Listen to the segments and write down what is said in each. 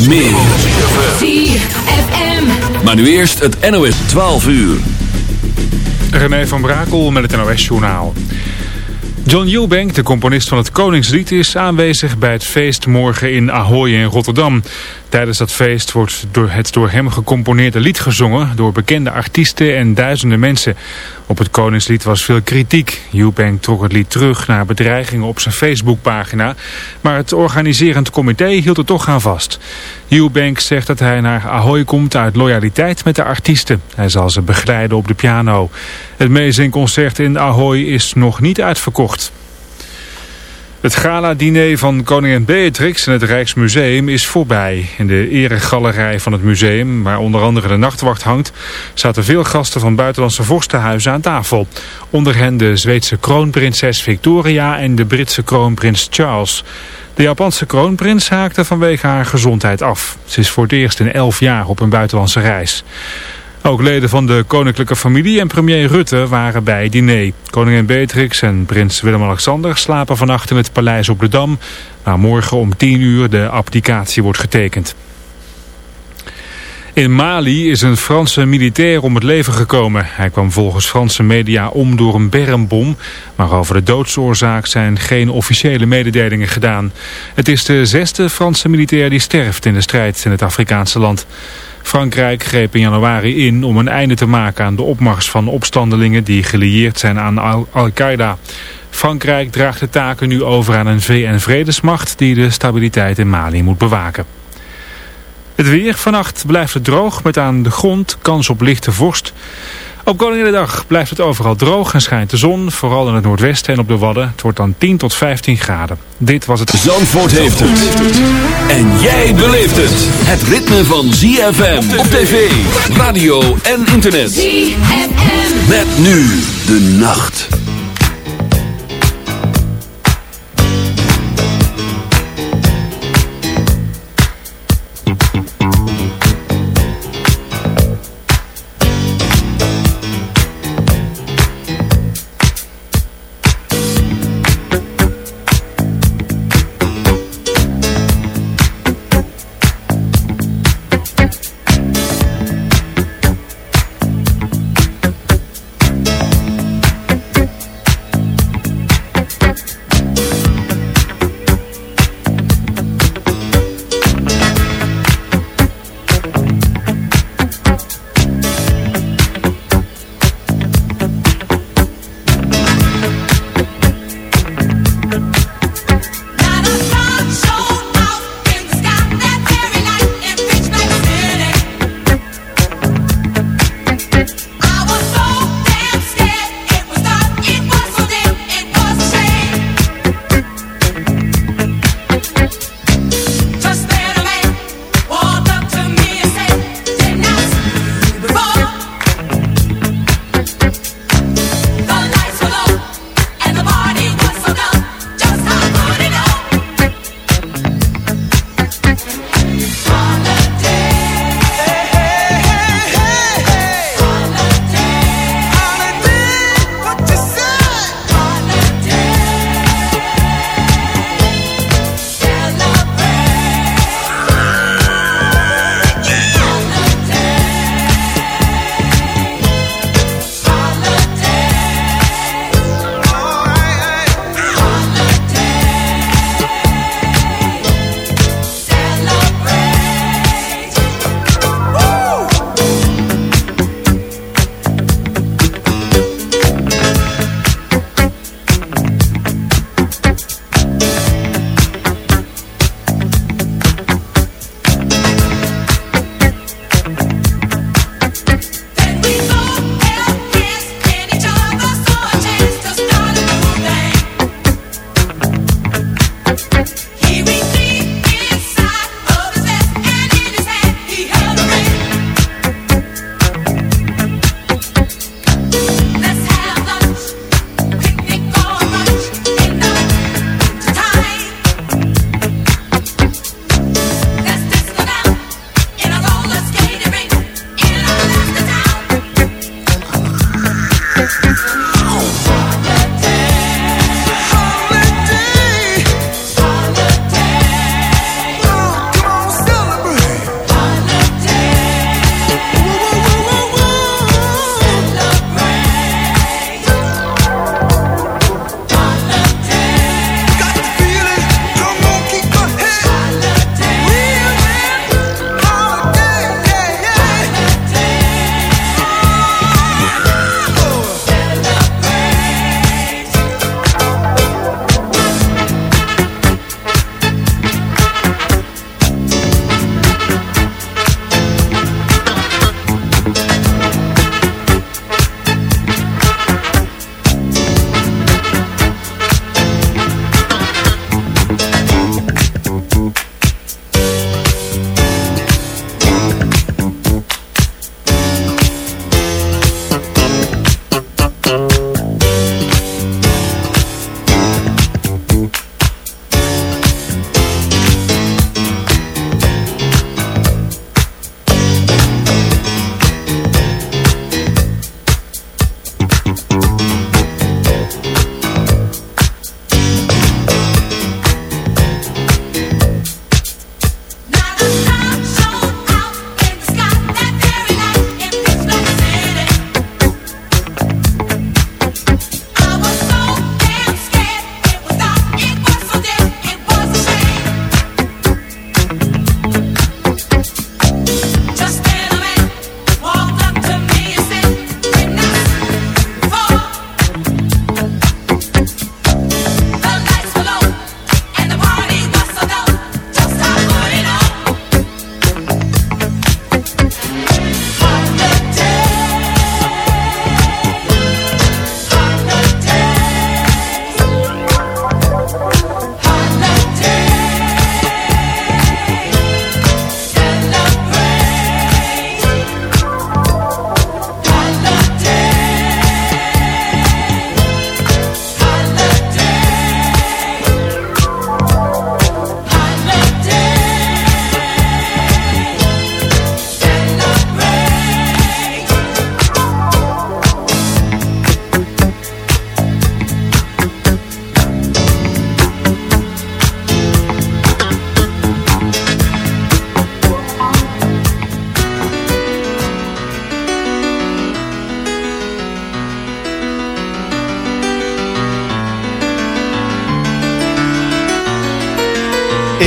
Straks meer. ZFM. Maar nu eerst het NOS 12 uur. René van Brakel met het NOS-journaal. John Eubank, de componist van het Koningslied, is aanwezig bij het feest morgen in Ahoy in Rotterdam. Tijdens dat feest wordt door het door hem gecomponeerde lied gezongen door bekende artiesten en duizenden mensen. Op het Koningslied was veel kritiek. Eubank trok het lied terug na bedreigingen op zijn Facebookpagina, maar het organiserend comité hield er toch aan vast. Eubank zegt dat hij naar Ahoy komt uit loyaliteit met de artiesten. Hij zal ze begeleiden op de piano. Het meezingconcert in Ahoy is nog niet uitverkocht. Het gala-diner van koningin Beatrix in het Rijksmuseum is voorbij. In de eregalerij van het museum, waar onder andere de nachtwacht hangt... zaten veel gasten van buitenlandse vorstenhuizen aan tafel. Onder hen de Zweedse kroonprinses Victoria en de Britse kroonprins Charles. De Japanse kroonprins haakte vanwege haar gezondheid af. Ze is voor het eerst in elf jaar op een buitenlandse reis. Ook leden van de koninklijke familie en premier Rutte waren bij het diner. Koningin Beatrix en prins Willem-Alexander slapen vannacht in het paleis op de Dam... waar morgen om 10 uur de abdicatie wordt getekend. In Mali is een Franse militair om het leven gekomen. Hij kwam volgens Franse media om door een bermbom, maar over de doodsoorzaak zijn geen officiële mededelingen gedaan. Het is de zesde Franse militair die sterft in de strijd in het Afrikaanse land. Frankrijk greep in januari in om een einde te maken aan de opmars van opstandelingen die gelieerd zijn aan Al-Qaeda. Frankrijk draagt de taken nu over aan een VN-vredesmacht die de stabiliteit in Mali moet bewaken. Het weer. Vannacht blijft het droog met aan de grond kans op lichte vorst. Op Koninginnedag blijft het overal droog en schijnt de zon, vooral in het noordwesten en op de Wadden. Het wordt dan 10 tot 15 graden. Dit was het... Zandvoort heeft het. En jij beleeft het. Het ritme van ZFM op tv, radio en internet. ZFM. Met nu de nacht.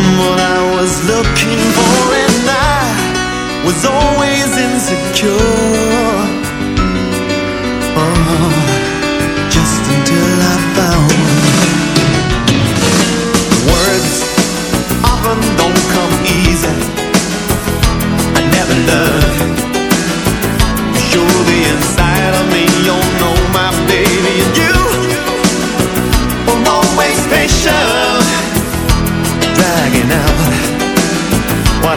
What I was looking for And I was always insecure. Oh, just until I found Words often don't come easy. I never learned You're the inside of me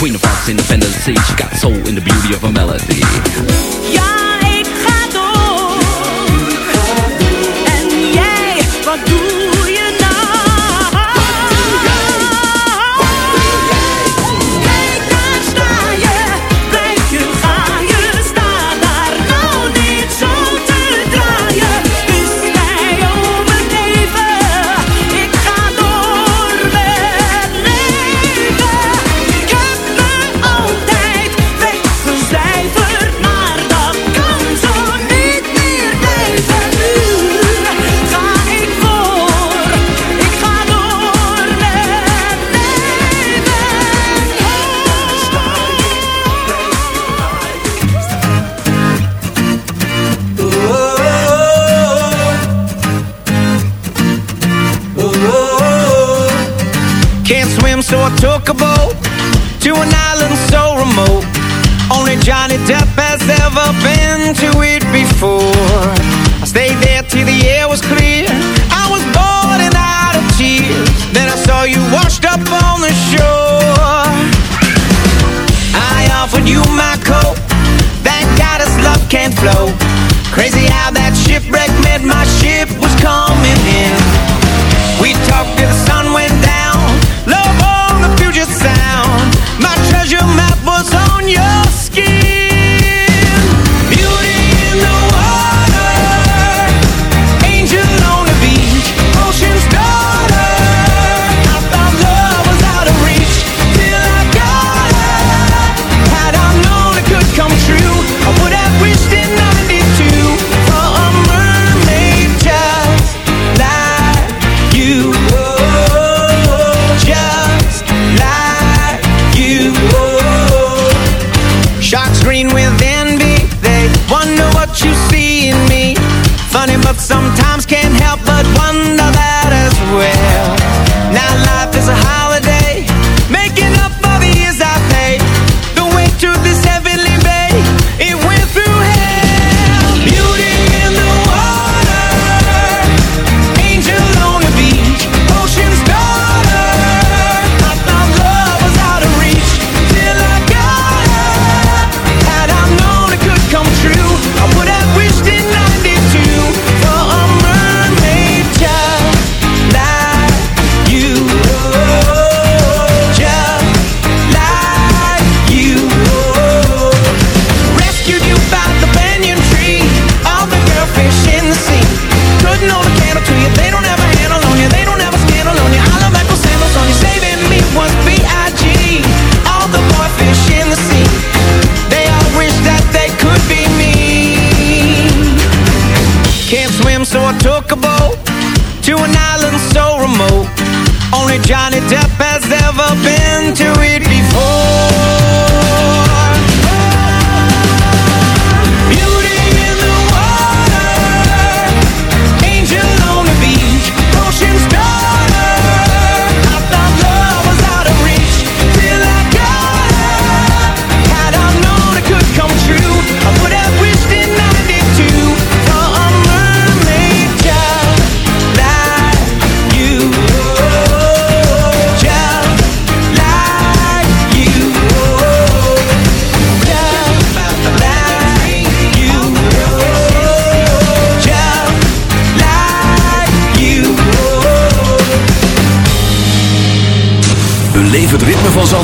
Queen of hearts independent sea. She got soul in the beauty of a melody. can't flow. Crazy how that shipwreck made my ship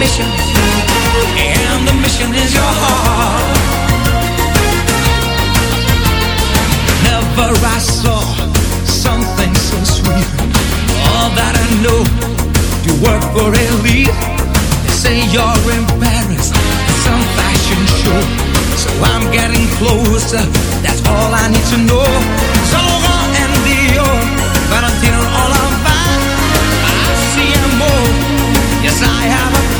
mission, and the mission is your heart. Never I saw something so sweet. All that I know, you work for elite. They say you're in Paris at some fashion show. So I'm getting closer, that's all I need to know. So long and Dior, Valentino, all I'm fine. I see a more, yes I have a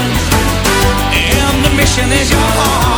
and the mission is your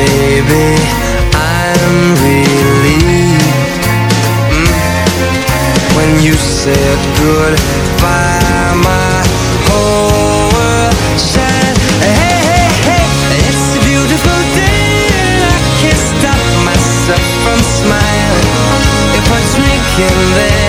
baby, I'm relieved when you said goodbye. My whole world. Hey, hey, hey, it's a beautiful day, and I can't stop myself from smiling. If I drink and then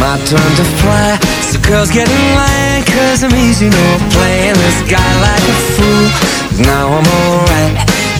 my turn to fly. So girls get in line Cause I'm easy, no playing this guy like a fool. Now I'm alright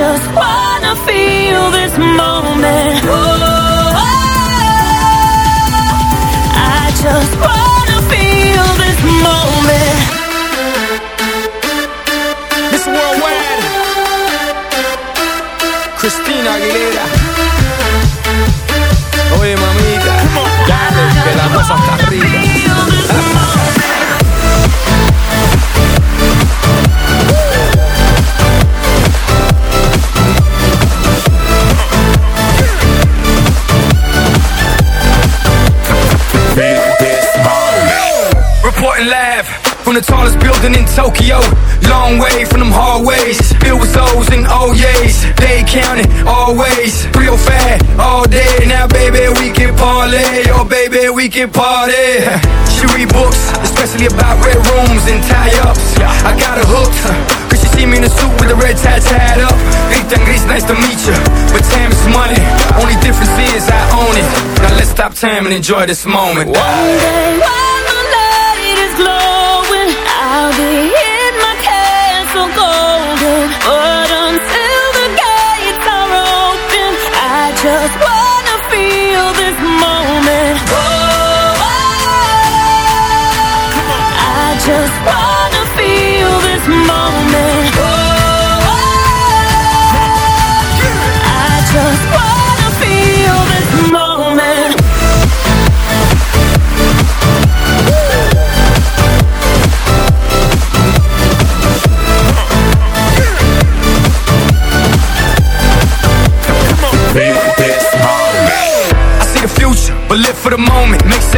just wanna feel this moment. Oh, I just wanna feel this moment. Miss Worldwide, Christina Aguilera. Oye, mamita, dale, que la cosa está arriba. Reporting live from the tallest building in Tokyo. Long way from them hallways. Filled with O's and O's. They counting always. Real fat all day. Now, baby, we can parlay. Oh, baby, we can party. She read books, especially about red rooms and tie ups. I got her hooked. Cause she see me in a suit with the red tie tied up. And Gris, nice to meet you. But time is money. Only difference is I own it. Now let's stop time and enjoy this moment. One day is glowing, I'll be in my castle golden.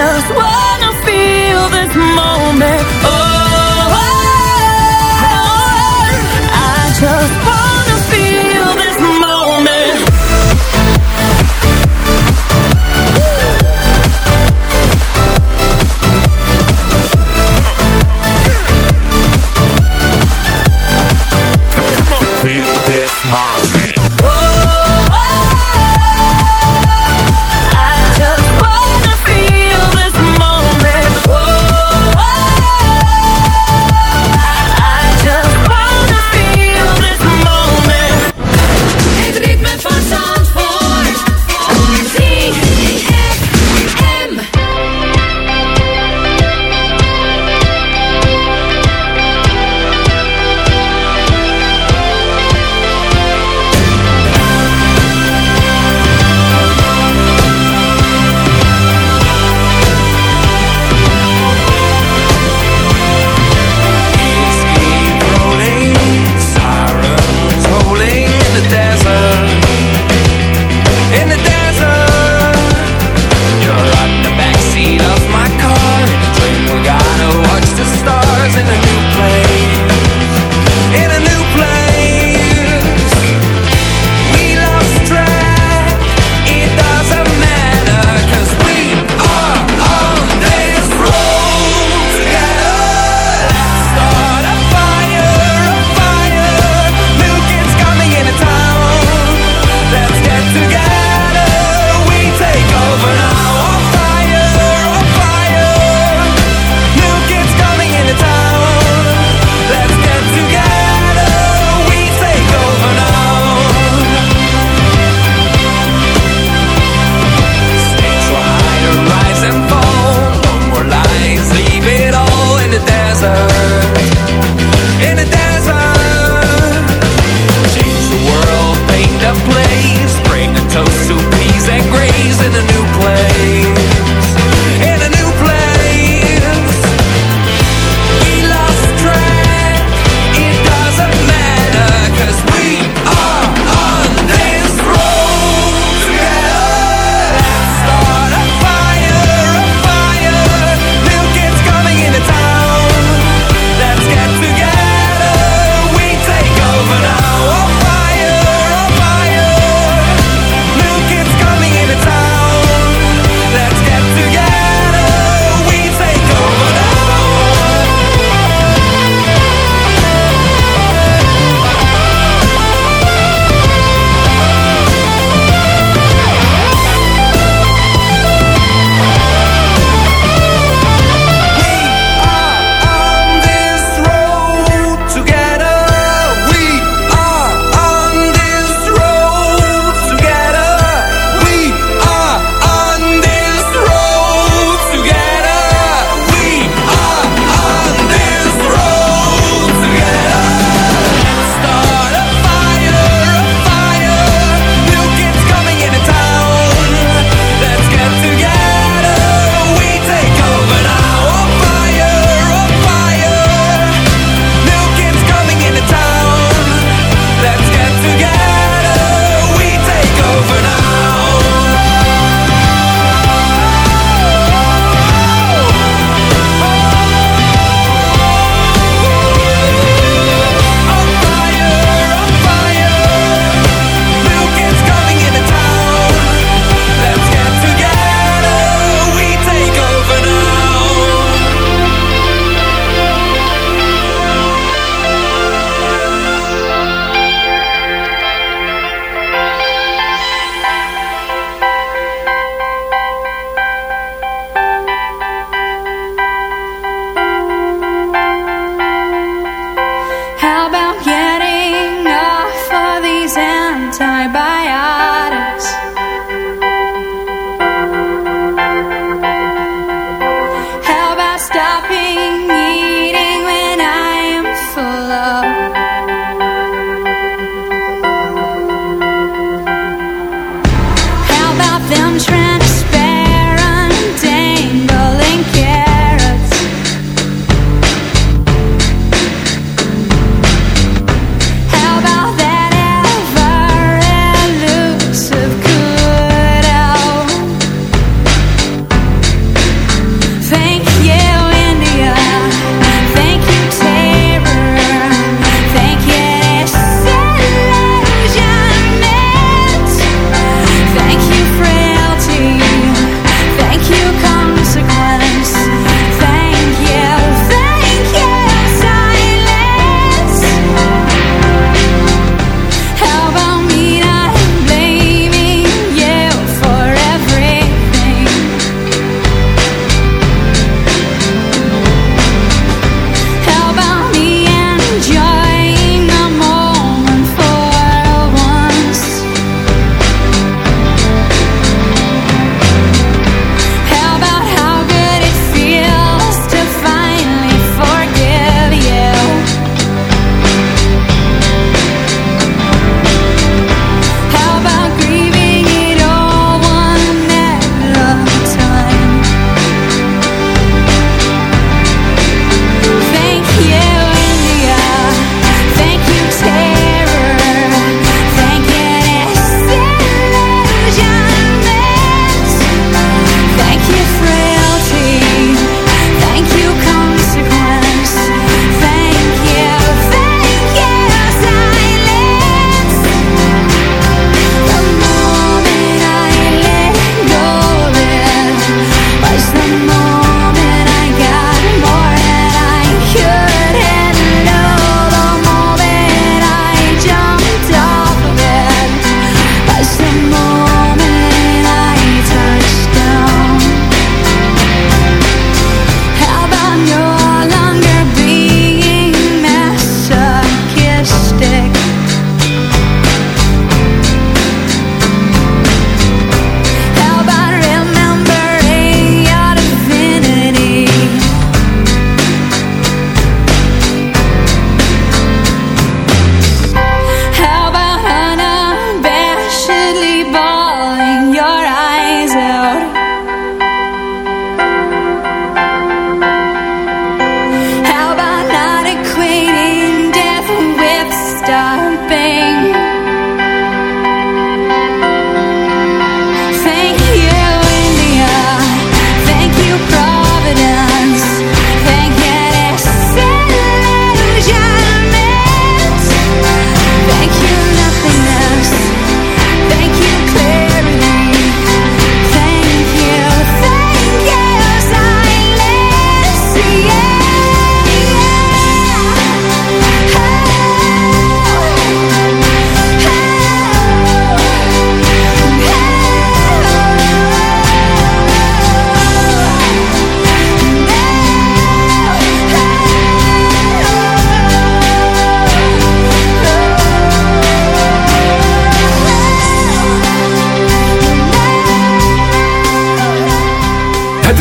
just wanna feel this moment.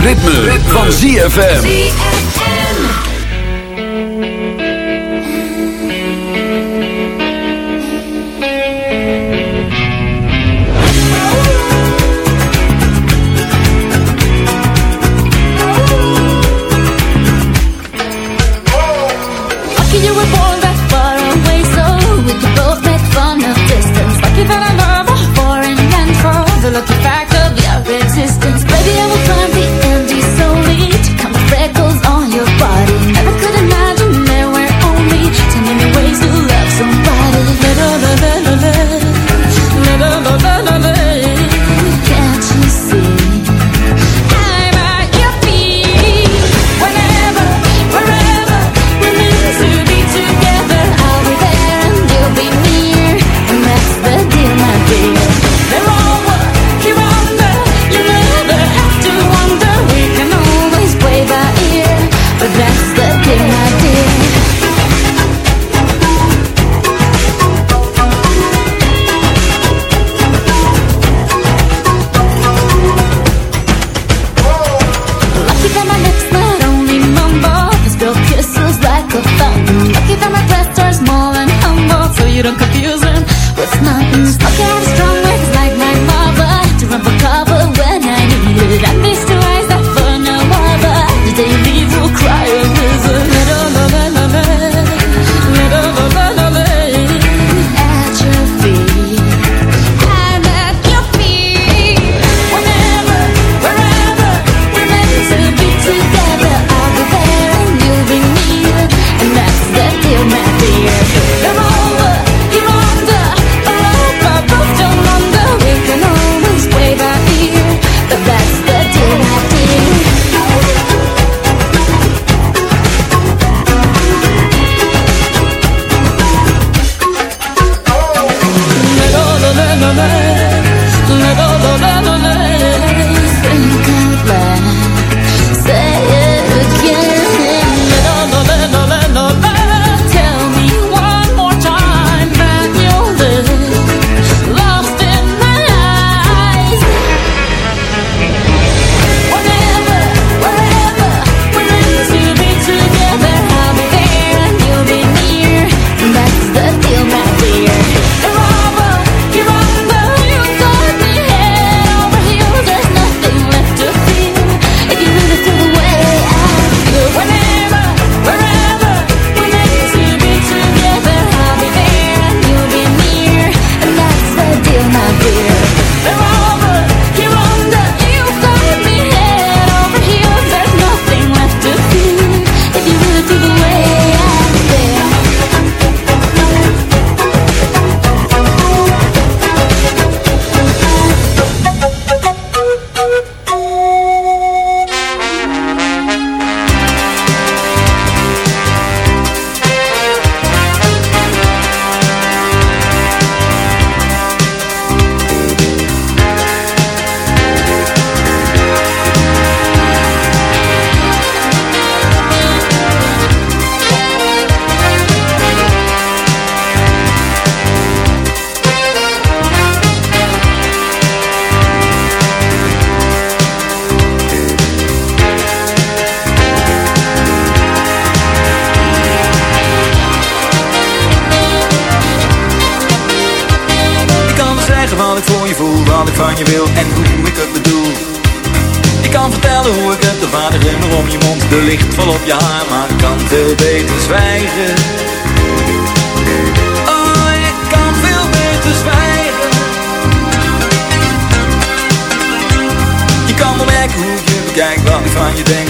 Ritme, van ZFM.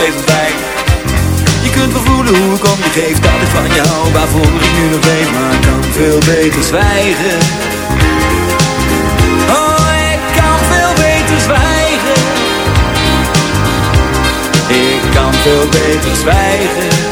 ogen steeds je kunt wel voelen hoe ik om je geef Dat ik van je hou, waarvoor ik nu nog leef Maar ik kan veel beter zwijgen. Oh, ik kan veel beter zwijgen. Ik kan veel beter zwijgen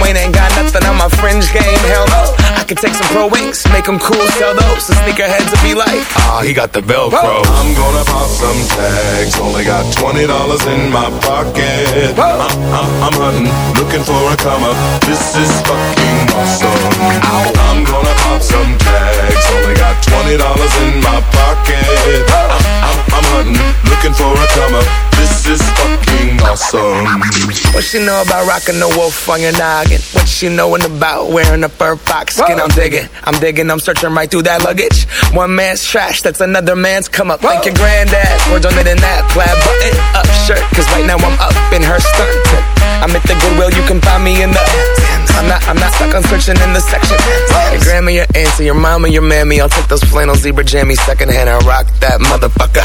Wayne ain't got nothing on my fringe game, hell no. I could take some pro wings, make them cool, sell those. The sneakerheads will be like, ah, he got the Velcro. I'm gonna pop some tags. Only got twenty dollars in my pocket. I'm, I'm, uh, uh, I'm hunting, looking for a come up. This is fucking awesome. I'm gonna pop some tags. Only got twenty dollars in my pocket. I'm, I'm, uh, I'm hunting, looking for a come up. This is fucking awesome. What she know about rocking the wolf on your noggin? What she knowin' about wearing a fur fox skin? I'm digging, I'm digging, I'm searching right through that luggage. One man's trash, that's another man's come up. Thank your granddad for donating that plaid button up shirt. Cause right now I'm up in her skirt. I'm at the Goodwill, you can find me in the. I'm not, I'm not stuck on searching in the section. Your grandma, your auntie, your mama, your mammy. I'll take those flannel zebra jammies secondhand and rock that motherfucker.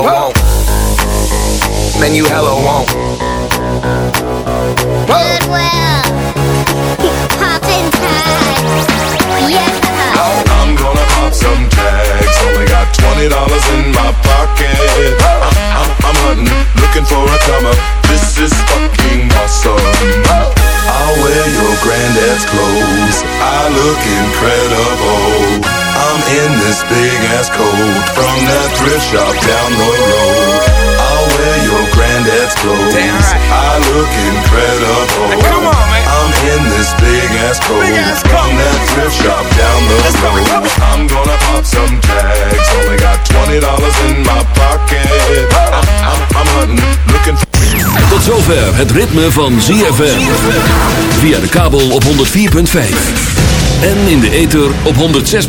won't. Man, you hella won't. Goodwill. Poppin' tags. Yeah. Uh-huh. Oh. I'm gonna pop some tags. Only got twenty dollars in my pocket. I'm, I'm, I'm hunting, looking for a come up. This is fucking awesome. I'll wear your granddad's clothes. I look incredible. I'm in this big ass coat from that thrift shop down the road. I'll wear your granddad's clothes. Right. I look incredible. come on, man. I'm in this big ass coat Big ass from that thrift shop down the Let's road. go. I'm gonna pop some tags. Only got twenty dollars in my pocket. I'm, I'm, I'm hunting, looking for. Tot zover het ritme van ZFM. Via de kabel op 104.5. En in de ether op 106.